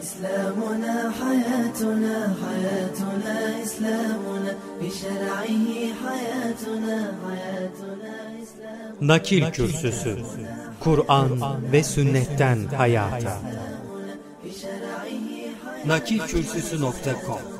إسلامنا حياتنا حياتنا إسلامنا بشرعه حياتنا حياتنا إسلامنا Nakil Kürsüsü Kur'an ve Sünnetten Hayata Nakilkürsüsü.com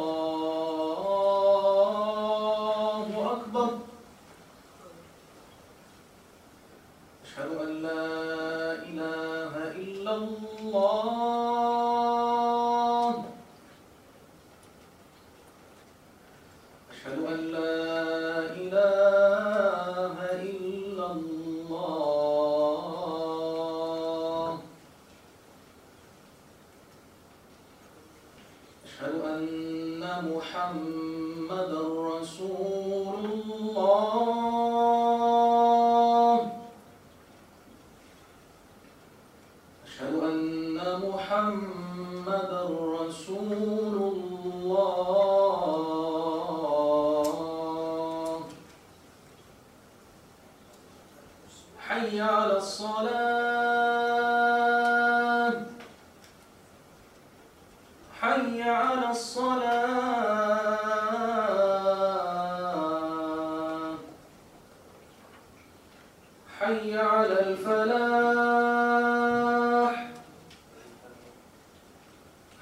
محمدا رسول الله.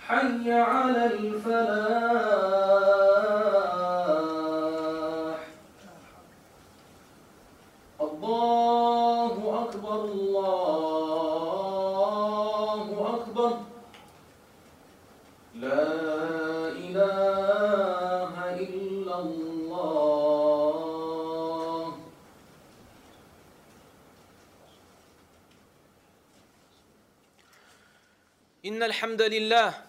حي على الفلاح. الله أكبر الله أكبر. لا إله إلا الله. إن الحمد لله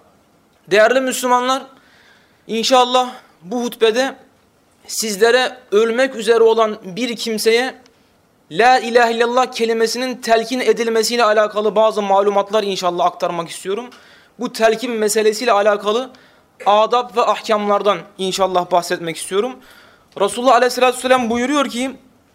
Değerli Müslümanlar, inşallah bu hutbede sizlere ölmek üzere olan bir kimseye La ilahe illallah kelimesinin telkin edilmesiyle alakalı bazı malumatlar inşallah aktarmak istiyorum. Bu telkin meselesiyle alakalı adab ve ahkamlardan inşallah bahsetmek istiyorum. Resulullah aleyhissalatü vesselam buyuruyor ki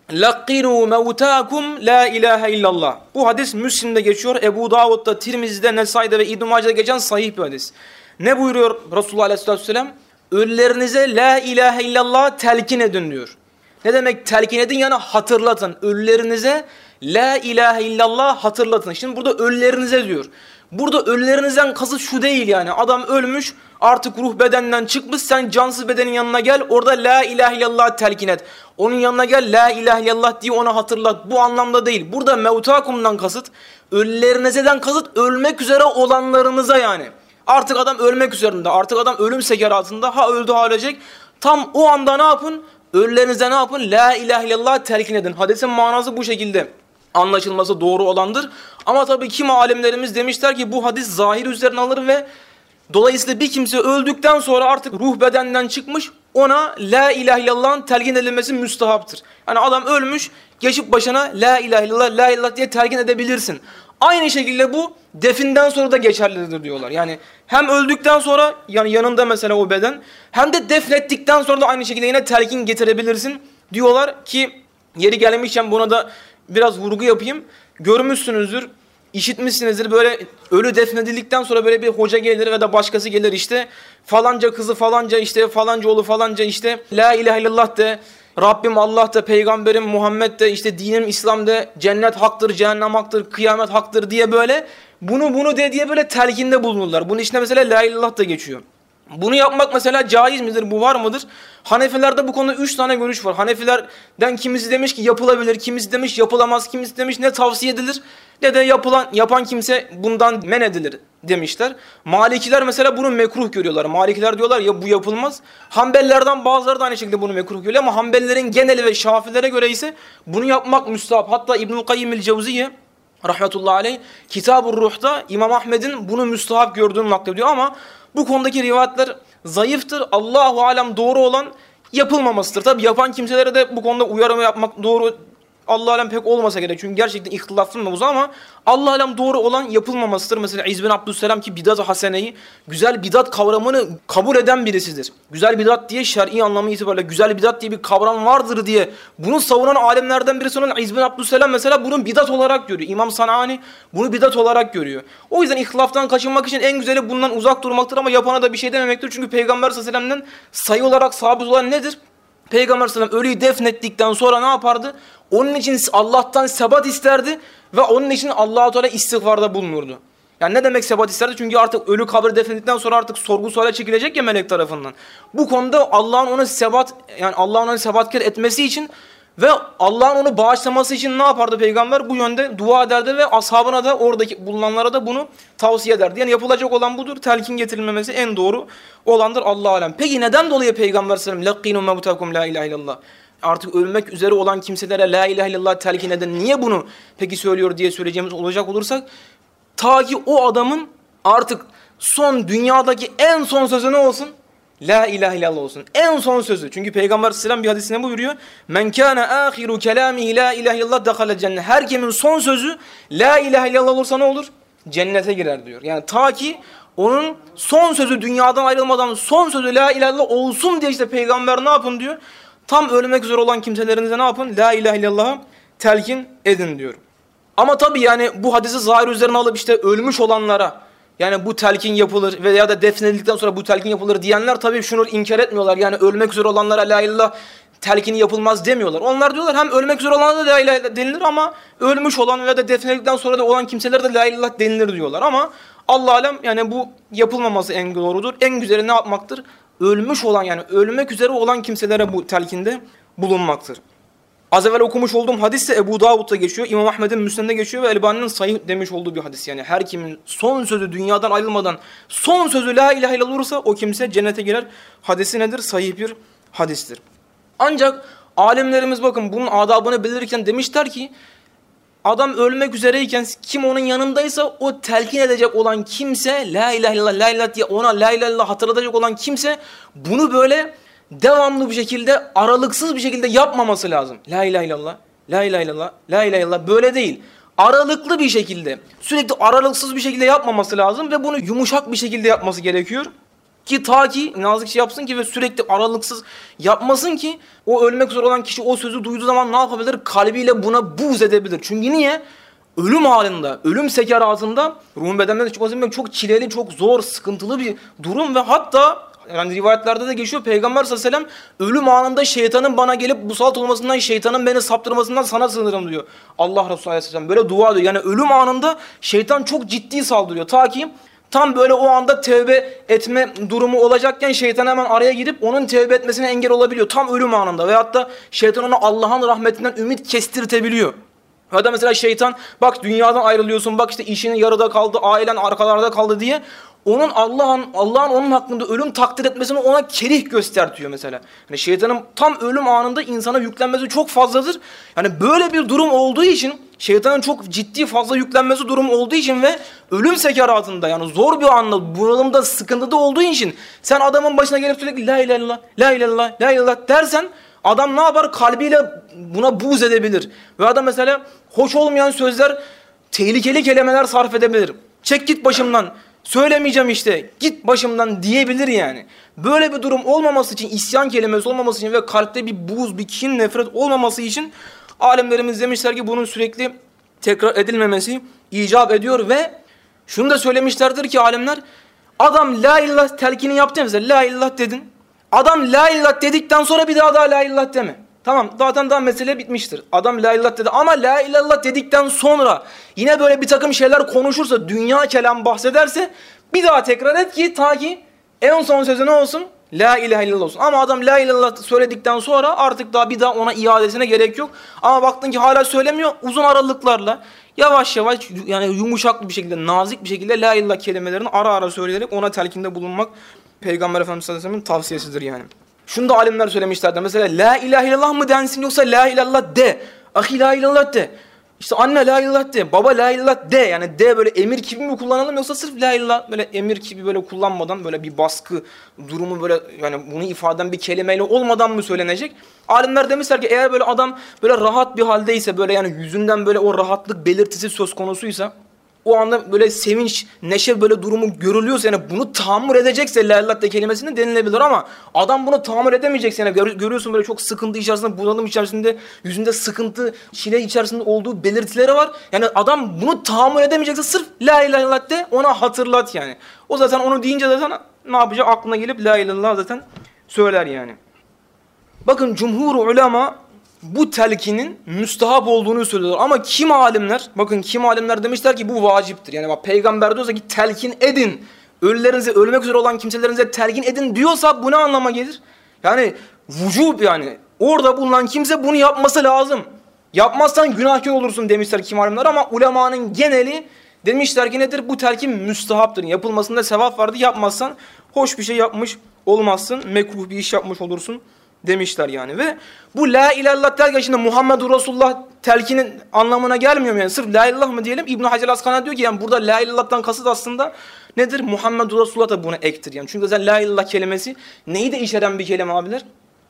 لَقِّنُوا مَوْتَاكُمْ la ilahe illallah. Bu hadis Müslim'de geçiyor. Ebu Davud'da, Tirmizi'de, Nesai'de ve İbn-i Mace'de geçen sahih bir hadis. Ne buyuruyor Resulullah Aleyhisselatü Vesselam? Ölülerinize la ilahe illallah telkin edin diyor. Ne demek telkin edin? Yani hatırlatın. Ölülerinize la ilahe illallah hatırlatın. Şimdi burada ölülerinize diyor. Burada ölülerinizden kasıt şu değil yani. Adam ölmüş artık ruh bedenden çıkmış sen cansız bedenin yanına gel orada la ilahe illallah telkin et. Onun yanına gel la ilahe illallah diye ona hatırlat. Bu anlamda değil. Burada mevtakumdan kasıt ölülerinizden kasıt ölmek üzere olanlarınıza yani. Artık adam ölmek üzerinde. Artık adam ölüm sekeratında. Ha öldü ha ölecek. Tam o anda ne yapın? Ölülerinize ne yapın? La ilahe illallah telkin edin. Hadisin manası bu şekilde anlaşılması doğru olandır. Ama tabii kim alimlerimiz demişler ki bu hadis zahir üzerine alır ve dolayısıyla bir kimse öldükten sonra artık ruh bedenden çıkmış ona la ilahe illallah'ın telkin edilmesi müstahaptır. Yani adam ölmüş geçip başına la ilahe illallah la illallah diye telkin edebilirsin. Aynı şekilde bu definden sonra da geçerlidir diyorlar. Yani hem öldükten sonra yani yanında mesela o beden hem de defnettikten sonra da aynı şekilde yine telkin getirebilirsin diyorlar ki yeri gelmişken buna da biraz vurgu yapayım. Görmüşsünüzdür, işitmişsinizdir böyle ölü defnedildikten sonra böyle bir hoca gelir ya da başkası gelir işte falanca kızı falanca işte falanca oğlu falanca işte la ilahe illallah de Rabbim Allah da peygamberim Muhammed de işte dinim İslam de cennet haktır cehennem haktır kıyamet haktır diye böyle bunu bunu de diye böyle telkinde bulunurlar. Bunun içinde mesela la ilahe illallah da geçiyor. Bunu yapmak mesela caiz midir? Bu var mıdır? Hanefilerde bu konuda üç tane görüş var. Hanefilerden kimisi demiş ki yapılabilir, kimisi demiş yapılamaz, kimisi demiş ne tavsiye edilir ne de yapılan yapan kimse bundan men edilir demişler. Malikiler mesela bunu mekruh görüyorlar. Malikiler diyorlar ya bu yapılmaz. Hanbellerden bazıları da aynı şekilde bunu mekruh görüyor ama Hanbelilerin geneli ve Şafilere göre ise bunu yapmak müstahap. Hatta İbnül Kayyim el-Cevziye rahmetullahi aleyh Kitab-ı Ruh'ta İmam Ahmed'in bunu müstahap gördüğünü naklediyor ama bu konudaki rivayetler zayıftır. Allahu alem doğru olan yapılmamasıdır. Tabi yapan kimselere de bu konuda uyarımı yapmak doğru Allah alem pek olmasa gerek. Çünkü gerçekten ihtilaflı mevzu ama Allah alem doğru olan yapılmamasıdır. Mesela İz bin Abdüsselam ki bidat-ı haseneyi güzel bidat kavramını kabul eden birisidir. Güzel bidat diye şer'i anlamı itibariyle güzel bidat diye bir kavram vardır diye bunu savunan alemlerden birisi olan İz bin Abdüsselam mesela bunun bidat olarak görüyor. İmam Sanani bunu bidat olarak görüyor. O yüzden ihtilaftan kaçınmak için en güzeli bundan uzak durmaktır ama yapana da bir şey dememektir. Çünkü Peygamber sallallahu aleyhi ve sellem'den sayı olarak sabit olan nedir? Peygamber sallallahu aleyhi ve sellem ölüyü defnettikten sonra ne yapardı? Onun için Allah'tan sebat isterdi ve onun için Allah-u Teala istiğfarda bulunurdu. Yani ne demek sebat isterdi? Çünkü artık ölü kabri defnedildikten sonra artık sorgu suale çekilecek ya melek tarafından. Bu konuda Allah'ın ona sebat yani Allah'ın onu sebatkar etmesi için ve Allah'ın onu bağışlaması için ne yapardı peygamber? Bu yönde dua ederdi ve ashabına da oradaki bulunanlara da bunu tavsiye ederdi. Yani yapılacak olan budur. Telkin getirilmemesi en doğru olandır Allah alem. Peki neden dolayı peygamber sallallahu aleyhi ve sellem "Lakinu mevtakum la ilahe illallah." Artık ölmek üzere olan kimselere la ilahe illallah telkin eden niye bunu peki söylüyor diye söyleyeceğimiz olacak olursak ta ki o adamın artık son dünyadaki en son sözü ne olsun? La ilahe illallah olsun. En son sözü. Çünkü Peygamber Aleyhisselam bir hadisine buyuruyor. Men kana ahiru kelamihi la ilahe illallah dakhala cennet. Her kimin son sözü la ilahe illallah olursa ne olur? Cennete girer diyor. Yani ta ki onun son sözü dünyadan ayrılmadan son sözü la ilahe illallah olsun diye işte peygamber ne yapın diyor? Tam ölmek üzere olan kimselerinize ne yapın? La ilahe illallah'a telkin edin diyor. Ama tabii yani bu hadisi zahir üzerine alıp işte ölmüş olanlara yani bu telkin yapılır veya da defnedildikten sonra bu telkin yapılır diyenler tabii şunu inkar etmiyorlar. Yani ölmek üzere olanlara la ilallah telkini yapılmaz demiyorlar. Onlar diyorlar hem ölmek üzere olana da la ilahe denilir ama ölmüş olan veya da defnedildikten sonra da olan kimselere de la ilallah denilir diyorlar. Ama Allah alem yani bu yapılmaması en doğrudur. En güzeli ne yapmaktır? ölmüş olan yani ölmek üzere olan kimselere bu telkinde bulunmaktır. Az evvel okumuş olduğum hadis de Ebu Davud'da geçiyor. İmam Ahmed'in Müslim'de geçiyor ve Elbani'nin sahih demiş olduğu bir hadis. Yani her kimin son sözü dünyadan ayrılmadan son sözü la ilahe illallah olursa o kimse cennete girer. Hadisi nedir? Sahih bir hadistir. Ancak alimlerimiz bakın bunun adabını bildirirken demişler ki adam ölmek üzereyken kim onun yanındaysa o telkin edecek olan kimse la ilahe illallah la ilahe diye ona la ilahe illallah hatırlatacak olan kimse bunu böyle devamlı bir şekilde aralıksız bir şekilde yapmaması lazım. La ilahe illallah la ilahe illallah la ilahe illallah böyle değil. Aralıklı bir şekilde sürekli aralıksız bir şekilde yapmaması lazım ve bunu yumuşak bir şekilde yapması gerekiyor. Ki ta ki nazikçe yapsın ki ve sürekli aralıksız yapmasın ki o ölmek üzere olan kişi o sözü duyduğu zaman ne yapabilir? Kalbiyle buna buz edebilir. Çünkü niye? Ölüm halinde, ölüm sekeratında ruhun bedenden çıkması çok çileli, çok zor, sıkıntılı bir durum ve hatta yani rivayetlerde de geçiyor Peygamber sallallahu aleyhi ve sellem ölüm anında şeytanın bana gelip musalt olmasından, şeytanın beni saptırmasından sana sığınırım diyor. Allah Resulü aleyhisselam böyle dua ediyor. Yani ölüm anında şeytan çok ciddi saldırıyor. Ta ki Tam böyle o anda tevbe etme durumu olacakken şeytan hemen araya girip onun tevbe etmesine engel olabiliyor. Tam ölüm anında. Veyahut da şeytan ona Allah'ın rahmetinden ümit kestirtebiliyor. Ya da mesela şeytan bak dünyadan ayrılıyorsun bak işte işinin yarıda kaldı ailen arkalarda kaldı diye onun Allah'ın Allah'ın onun hakkında ölüm takdir etmesini ona kerih göstertiyor mesela. Yani şeytanın tam ölüm anında insana yüklenmesi çok fazladır. Yani böyle bir durum olduğu için şeytanın çok ciddi fazla yüklenmesi durumu olduğu için ve ölüm sekeratında yani zor bir anda bunalımda sıkıntıda olduğu için sen adamın başına gelip sürekli la ilahe illallah la ilahe illallah la ilahe illallah dersen adam ne yapar kalbiyle buna buğz edebilir ve adam mesela hoş olmayan sözler tehlikeli kelimeler sarf edebilir çek git başımdan söylemeyeceğim işte git başımdan diyebilir yani. Böyle bir durum olmaması için isyan kelimesi olmaması için ve kalpte bir buz, bir kin, nefret olmaması için alimlerimiz demişler ki bunun sürekli tekrar edilmemesi icap ediyor ve şunu da söylemişlerdir ki alimler adam la illallah telkini yaptı mesela la illallah dedin. Adam la illallah dedikten sonra bir daha daha la illallah deme. Tamam zaten daha mesele bitmiştir. Adam la illallah dedi ama la illallah dedikten sonra yine böyle bir takım şeyler konuşursa, dünya kelam bahsederse bir daha tekrar et ki ta ki en son sözü ne olsun? La ilahe illallah olsun. Ama adam la ilahe illallah söyledikten sonra artık daha bir daha ona iadesine gerek yok. Ama baktın ki hala söylemiyor uzun aralıklarla yavaş yavaş yani yumuşak bir şekilde nazik bir şekilde la ilallah kelimelerini ara ara söyleyerek ona telkinde bulunmak Peygamber Efendimiz sallallahu aleyhi tavsiyesidir yani. Şunu da alimler söylemişlerdi. Mesela la ilahe illallah mı densin yoksa la ilallah de. Ahi la ilallah de. İşte anne la ilallah de. Baba la ilallah de. Yani de böyle emir gibi mi kullanalım yoksa sırf la ilallah böyle emir gibi böyle kullanmadan böyle bir baskı durumu böyle yani bunu ifade eden bir kelimeyle olmadan mı söylenecek? Alimler demişler ki eğer böyle adam böyle rahat bir haldeyse böyle yani yüzünden böyle o rahatlık belirtisi söz konusuysa o anda böyle sevinç, neşe böyle durumu görülüyorsa yani bunu tahammül edecekse la ilahe kelimesini denilebilir ama adam bunu tahammül edemeyecekse yani gör, görüyorsun böyle çok sıkıntı içerisinde, bunalım içerisinde, yüzünde sıkıntı, çile içerisinde olduğu belirtileri var. Yani adam bunu tahammül edemeyecekse sırf la ilahe de ona hatırlat yani. O zaten onu deyince zaten ne yapacak aklına gelip la ilahe zaten söyler yani. Bakın cumhur ulema bu telkinin müstahap olduğunu söylüyorlar. Ama kim alimler? Bakın kim alimler demişler ki bu vaciptir. Yani bak peygamber diyorsa ki telkin edin. Ölülerinize, ölmek üzere olan kimselerinize telkin edin diyorsa bu ne anlama gelir? Yani vücub yani. Orada bulunan kimse bunu yapması lazım. Yapmazsan günahkar olursun demişler kim alimler ama ulemanın geneli demişler ki nedir? Bu telkin müstahaptır. Yapılmasında sevap vardı. Yapmazsan hoş bir şey yapmış olmazsın. Mekruh bir iş yapmış olursun demişler yani ve bu la ilallah derken şimdi Muhammedur Resulullah telkinin anlamına gelmiyor mu yani sırf la ilallah mı diyelim İbn Hacer Askalani diyor ki yani burada la ilallah'tan kasıt aslında nedir Muhammedur Resulullah da buna ektir yani çünkü zaten la ilallah kelimesi neyi de içeren bir kelime abiler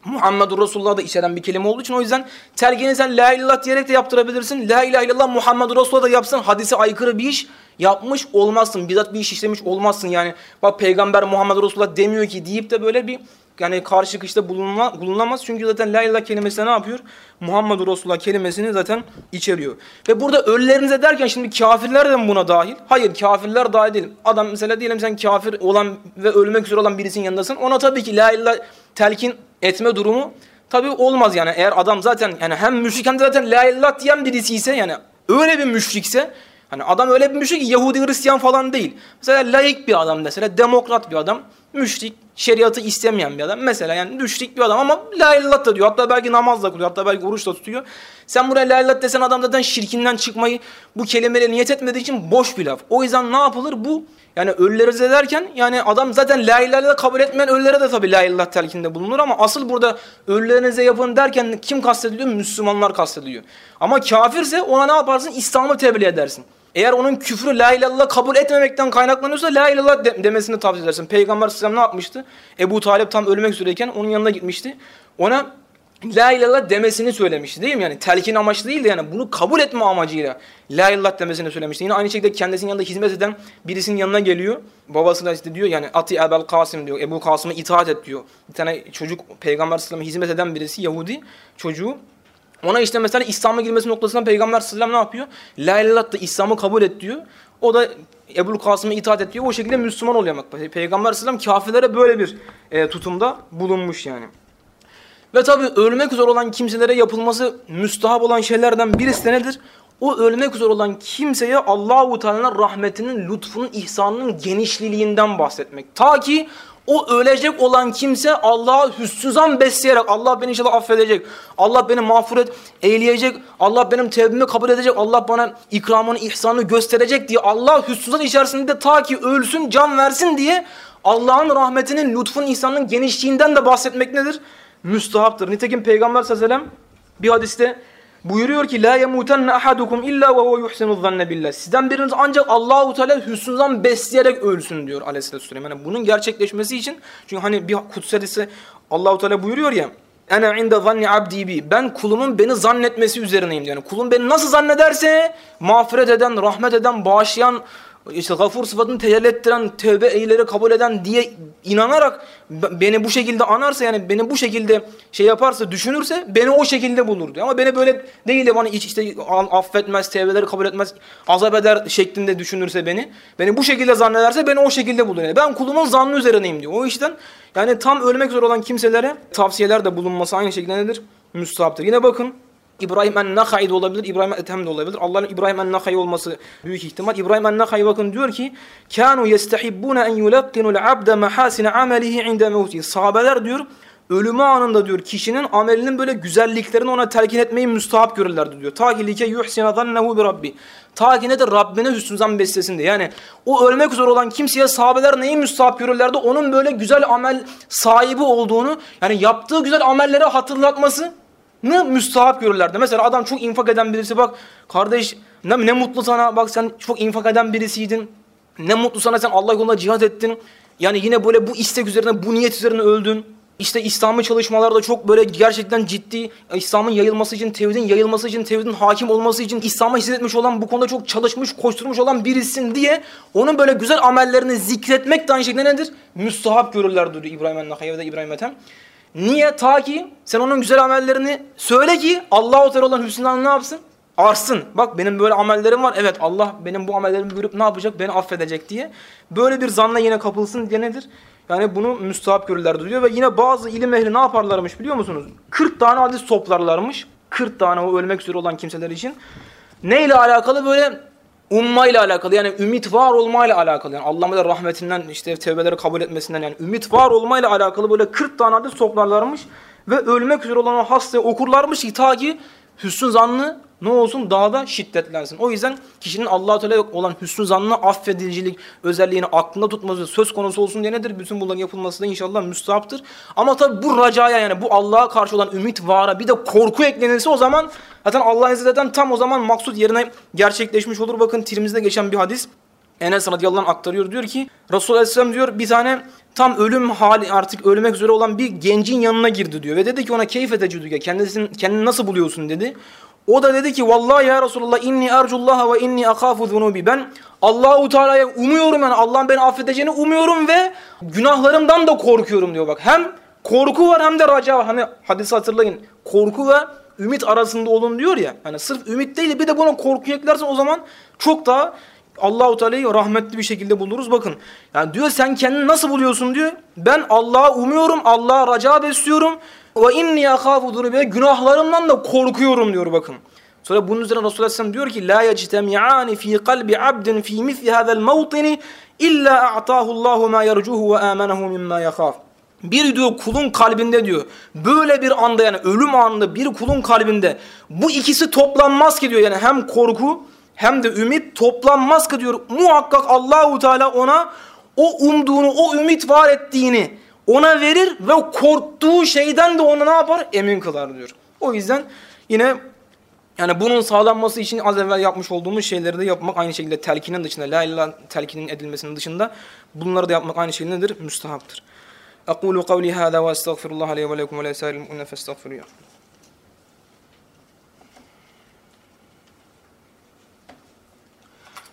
Muhammedur Resulullah da içeren bir kelime olduğu için o yüzden telkini sen la ilallah diyerek de yaptırabilirsin. La ilahe illallah Muhammedur Resulullah da yapsın. Hadise aykırı bir iş yapmış olmazsın. Bizzat bir iş işlemiş olmazsın. Yani bak peygamber Muhammedur Resulullah demiyor ki deyip de böyle bir yani karşı çıkışta bulunma, bulunamaz. Çünkü zaten la ilahe kelimesi ne yapıyor? Muhammedur Resulullah kelimesini zaten içeriyor. Ve burada ölülerinize derken şimdi kafirler de mi buna dahil? Hayır kafirler dahil değil. Adam mesela diyelim sen kafir olan ve ölmek üzere olan birisinin yanındasın. Ona tabii ki la ilahe telkin etme durumu tabii olmaz yani. Eğer adam zaten yani hem müşrik hem de zaten la ilahe diyen birisi ise yani öyle bir müşrikse Hani adam öyle bir müşrik ki Yahudi Hristiyan falan değil. Mesela laik bir adam mesela demokrat bir adam. Müşrik, şeriatı istemeyen bir adam. Mesela yani müşrik bir adam ama la ilahe da diyor. Hatta belki namaz da kılıyor. Hatta belki oruç da tutuyor. Sen buraya la ilahe desen adam zaten şirkinden çıkmayı bu kelimeyle niyet etmediği için boş bir laf. O yüzden ne yapılır? Bu yani ölüleri ederken yani adam zaten la ilahe kabul etmeyen ölülere de tabii la ilahe telkinde bulunur ama asıl burada ölülerinize yapın derken kim kastediliyor? Müslümanlar kastediliyor. Ama kafirse ona ne yaparsın? İslam'ı tebliğ edersin. Eğer onun küfrü la ilallah kabul etmemekten kaynaklanıyorsa la ilallah de demesini tavsiye edersin. Peygamber sallallahu ne yapmıştı? Ebu Talip tam ölmek üzereyken onun yanına gitmişti. Ona la ilallah demesini söylemişti değil mi? Yani telkin amaçlı değil de yani bunu kabul etme amacıyla la ilallah demesini söylemişti. Yine aynı şekilde kendisinin yanında hizmet eden birisinin yanına geliyor. Babasına işte diyor yani Ati Ebel Kasım diyor. Ebu Kasım'a itaat et diyor. Bir tane çocuk Peygamber sallallahu hizmet eden birisi Yahudi çocuğu ona işte mesela İslam'a girmesi noktasında Peygamber sallallahu ne yapıyor? La ilahe da İslam'ı kabul et diyor. O da Ebu Kasım'a itaat et diyor. O şekilde Müslüman oluyor. Bak. Peygamber sallallahu kafirlere böyle bir e, tutumda bulunmuş yani. Ve tabi ölmek üzere olan kimselere yapılması müstahap olan şeylerden birisi de nedir? O ölmek üzere olan kimseye Allahu Teala'nın rahmetinin, lütfunun, ihsanının genişliliğinden bahsetmek. Ta ki o ölecek olan kimse Allah'a hüsnü besleyerek Allah beni inşallah affedecek. Allah beni mağfiret eyleyecek. Allah benim tevbimi kabul edecek. Allah bana ikramını, ihsanını gösterecek diye Allah hüsnü içerisinde ta ki ölsün, can versin diye Allah'ın rahmetinin, lütfun, ihsanının genişliğinden de bahsetmek nedir? Müstahaptır. Nitekim Peygamber sallallahu aleyhi ve sellem bir hadiste Buyuruyor ki la yemutenne ahadukum illa ve huve yuhsinu zanne billah. Sizden biriniz ancak Allahu Teala hüsnü zan besleyerek ölsün diyor Aleyhisselatü Vesselam. Yani bunun gerçekleşmesi için çünkü hani bir kutsi hadisi Allahu Teala buyuruyor ya Ene inde zanni abdi bi. Ben kulumun beni zannetmesi üzerineyim. Yani kulum beni nasıl zannederse mağfiret eden, rahmet eden, bağışlayan, işte gafur sıfatını tecelli ettiren, tövbe eyleri kabul eden diye inanarak beni bu şekilde anarsa yani beni bu şekilde şey yaparsa, düşünürse beni o şekilde bulur diyor. Ama beni böyle değil de bana işte affetmez, tevbeleri kabul etmez, azap eder şeklinde düşünürse beni, beni bu şekilde zannederse beni o şekilde bulur. Yani ben kulumun zannı üzerineyim diyor. O yüzden yani tam ölmek üzere olan kimselere tavsiyeler de bulunması aynı şekilde nedir? Müstahaptır. Yine bakın İbrahim en-Nakhai de olabilir, İbrahim Ethem de olabilir. Allah'ın İbrahim en-Nakhai olması büyük ihtimal. İbrahim en-Nakhai bakın diyor ki: "Kanu yestehibbuna en yulaqqinu al-abde mahasine amelihi inde mevti." Sahabeler diyor ölümü anında diyor kişinin amelinin böyle güzelliklerini ona telkin etmeyi müstahap görürlerdi diyor. Ta ki like yuhsina zannehu bi rabbi. Ta ki nedir Rabbine hüsnü zan beslesin diye. Yani o ölmek üzere olan kimseye sahabeler neyi müstahap görürlerdi? Onun böyle güzel amel sahibi olduğunu yani yaptığı güzel amelleri hatırlatması ne müstahap görürlerdi. Mesela adam çok infak eden birisi bak kardeş ne, ne mutlu sana bak sen çok infak eden birisiydin. Ne mutlu sana sen Allah yolunda cihat ettin. Yani yine böyle bu istek üzerine bu niyet üzerine öldün. İşte İslami çalışmalarda çok böyle gerçekten ciddi İslam'ın yayılması için, tevhidin yayılması için, tevhidin hakim olması için İslam'a hizmet etmiş olan, bu konuda çok çalışmış, koşturmuş olan birisin diye onun böyle güzel amellerini zikretmek de aynı şekilde nedir? Müstahap görürler diyor İbrahim el-Nakayye ve de İbrahim Ethem. Niye? Ta ki sen onun güzel amellerini söyle ki Allah-u Teala olan hüsnünden ne yapsın? Arsın. Bak benim böyle amellerim var. Evet Allah benim bu amellerimi görüp ne yapacak? Beni affedecek diye. Böyle bir zanla yine kapılsın diye nedir? Yani bunu müstahap görürler diyor ve yine bazı ilim ehli ne yaparlarmış biliyor musunuz? 40 tane hadis toplarlarmış. 40 tane o ölmek üzere olan kimseler için. Neyle alakalı böyle umma ile alakalı yani ümit var olmayla alakalı. Yani Allah'ın rahmetinden işte tevbeleri kabul etmesinden yani ümit var olmayla alakalı böyle 40 tane hadis toplarlarmış ve ölmek üzere olan o hastaya okurlarmış ki ta ki hüsnü zannı ne olsun daha da şiddetlensin. O yüzden kişinin Allah-u Teala olan hüsnü zannı affedicilik özelliğini aklında tutması söz konusu olsun diye nedir? Bütün bunların yapılması da inşallah müstahaptır. Ama tabi bu racaya yani bu Allah'a karşı olan ümit vara bir de korku eklenirse o zaman zaten Allah'ın izniyle tam o zaman maksut yerine gerçekleşmiş olur. Bakın Tirmiz'de geçen bir hadis. Enes radıyallahu anh aktarıyor diyor ki Resulullah aleyhisselam diyor bir tane tam ölüm hali artık ölmek üzere olan bir gencin yanına girdi diyor. Ve dedi ki ona keyfe tecüdüge kendisini, kendini nasıl buluyorsun dedi. O da dedi ki vallahi ya Resulullah inni ercullaha ve inni akafu zunubi. Ben Allahu Teala'ya umuyorum yani Allah'ın beni affedeceğini umuyorum ve günahlarımdan da korkuyorum diyor bak. Hem korku var hem de raca var. Hani hadisi hatırlayın. Korku ve ümit arasında olun diyor ya. Hani sırf ümit değil bir de buna korku eklersen o zaman çok daha Allahu Teala'yı rahmetli bir şekilde buluruz. Bakın. Yani diyor sen kendini nasıl buluyorsun diyor. Ben Allah'a umuyorum, Allah'a raca besliyorum ve inni akhafu dunubi günahlarımdan da korkuyorum diyor bakın. Sonra bunun üzerine Resulullah Aleyhisselam diyor ki la yectemi'ani fi kalbi abdin fi misli hada'l mawtini illa a'tahu Allahu ma yercuhu ve amanahu mimma yakhaf. Bir diyor kulun kalbinde diyor böyle bir anda yani ölüm anında bir kulun kalbinde bu ikisi toplanmaz ki diyor yani hem korku hem de ümit toplanmaz ki diyor muhakkak Allahu Teala ona o umduğunu o ümit var ettiğini ona verir ve korktuğu şeyden de ona ne yapar? Emin kılar diyor. O yüzden yine yani bunun sağlanması için az evvel yapmış olduğumuz şeyleri de yapmak aynı şekilde telkinin dışında, la ilahe telkinin edilmesinin dışında bunları da yapmak aynı şekilde nedir? Müstahaptır. أقول قولي هذا وأستغفر الله لي ولكم ولسائر المؤمنين فاستغفروه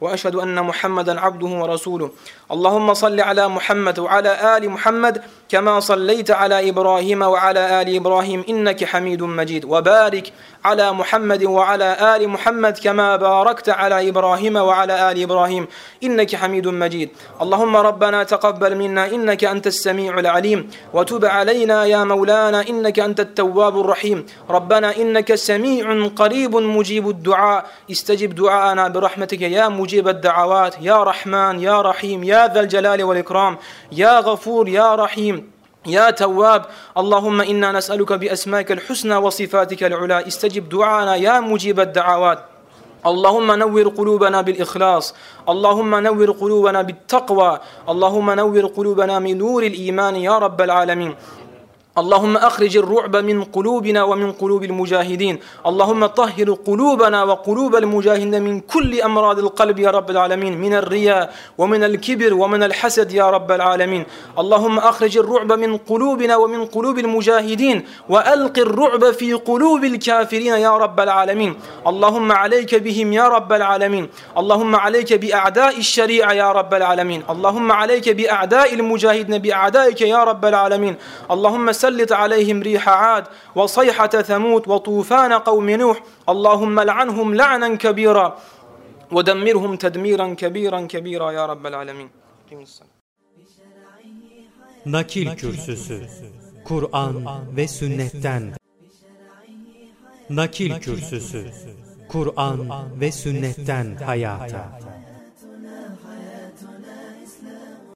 وأشهد أن محمدا عبده ورسوله. اللهم صل على محمد وعلى آل محمد كما صليت على إبراهيم وعلى آل إبراهيم إنك حميد مجيد. وبارك على محمد وعلى آل محمد كما باركت على إبراهيم وعلى آل إبراهيم إنك حميد مجيد. اللهم ربنا تقبل منا إنك أنت السميع العليم. وتب علينا يا مولانا إنك أنت التواب الرحيم. ربنا إنك سميع قريب مجيب الدعاء. استجب دعاءنا برحمتك يا مجيب الدعوات يا رحمن يا رحيم يا ذا الجلال والإكرام يا غفور يا رحيم يا تواب اللهم إنا نسألك بأسمائك الحسنى وصفاتك العلى استجب دعانا يا مجيب الدعوات. اللهم نور قلوبنا بالإخلاص اللهم نور قلوبنا بالتقوى اللهم نور قلوبنا من نور الإيمان يا رب العالمين. اللهم أخرج الرعب من قلوبنا ومن قلوب المجاهدين. اللهم طهر قلوبنا وقلوب المجاهدين من كل أمراض القلب يا رب العالمين من الرياء ومن الكبر ومن الحسد يا رب العالمين. اللهم أخرج الرعب من قلوبنا ومن قلوب المجاهدين وألق الرعب في قلوب الكافرين يا رب العالمين. اللهم عليك بهم يا رب العالمين. اللهم عليك بأعداء الشريعة يا رب العالمين. اللهم عليك بأعداء المجاهدين بأعدائك يا رب العالمين. اللهم سلط عليهم ريح عاد وصيحة ثمود وطوفان قوم نوح اللهم لعنهم لعنا كبيرا ودمرهم تدميرا كبيرا كبيرا يا رب العالمين. Nakil Kürsüsü Kur'an ve Sünnetten Nakil Kürsüsü Kur'an ve Sünnetten Hayata